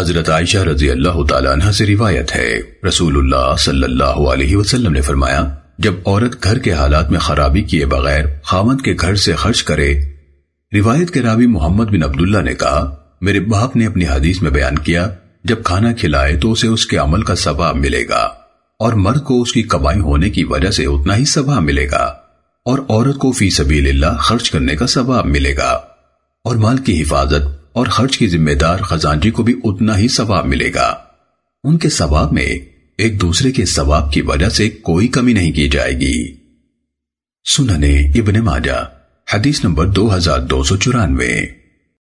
حضرت عائشہ رضی اللہ تعالیٰ عنہ سے روایت ہے۔ رسول اللہ صلی اللہ علیہ وسلم نے فرمایا، جب عورت گھر کے حالات میں خرابی کیے بغیر خامد کے گھر سے خرچ کرے، روایت کے راوی محمد بن عبداللہ نے کہا، میرے باپ نے اپنی حدیث میں بیان کیا، جب کھانا کھلائے تو اسے اس کے عمل کا ثواب ملے گا، اور مرد کو اس کی کمائی ہونے کی وجہ سے اتنا ہی ثواب ملے گا، اور عورت کو فی سبیل اللہ خرچ کرنے کا ثواب ملے گا، اور مال کی حفاظت اور خرچ کی ذمہ دار خزانجی کو بھی اتنا ہی ثواب ملے گا۔ ان کے ثواب میں ایک دوسرے کے ثواب کی وجہ سے کوئی کمی نہیں کی جائے گی۔ سننے ابن ماجہ، حدیث نمبر دو ہزار دو سو چورانوے۔